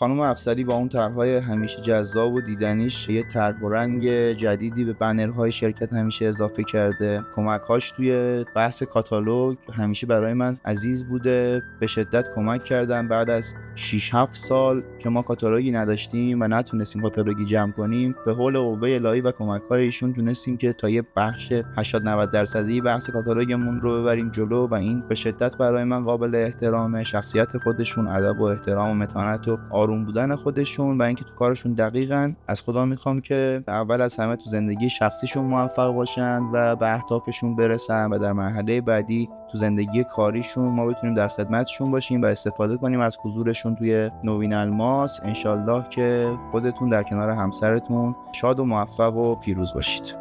خانم افسری با اون طرحهای همیشه جذاب و دیدنیش یه طرح و رنگ جدیدی به بنرهای شرکت همیشه اضافه کرده. کمکهاش توی بحث کاتالوگ همیشه برای من عزیز بوده. به شدت کمک کردن. بعد از 6 7 سال که ما کاتالوگی نداشتیم و نتونستیم کاتالوگی جمع کنیم به حول قوه الهی و کمک ایشون تونستیم که تا یه بخش 80 90 درصدی بحث کاتالوگمون رو ببریم جلو و این به شدت برای من قابل احترامه. شخصیت خودشون ادب و احترام و متانت و آروم بودن خودشون و اینکه تو کارشون دقیقا از خدا می‌خوام که اول از همه تو زندگی شخصیشون موفق باشند و به اهدافشون برسن و در مرحله بعدی تو زندگی کاریشون ما بتونیم در خدمتشون باشیم و استفاده کنیم از حضورشون توی نوین الماس. انشالله که خودتون در کنار همسرتون شاد و موفق و پیروز باشید.